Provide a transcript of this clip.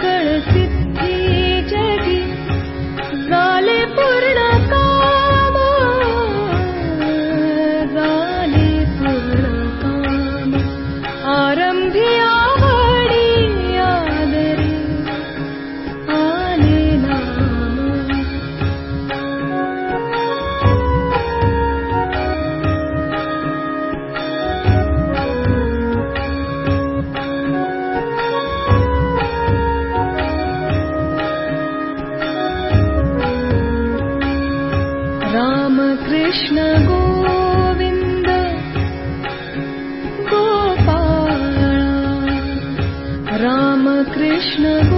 कर सिद्धि झाले पूर्ण काम आरम्भी कृष्ण गोविन्द गोपा रामकृष्ण गो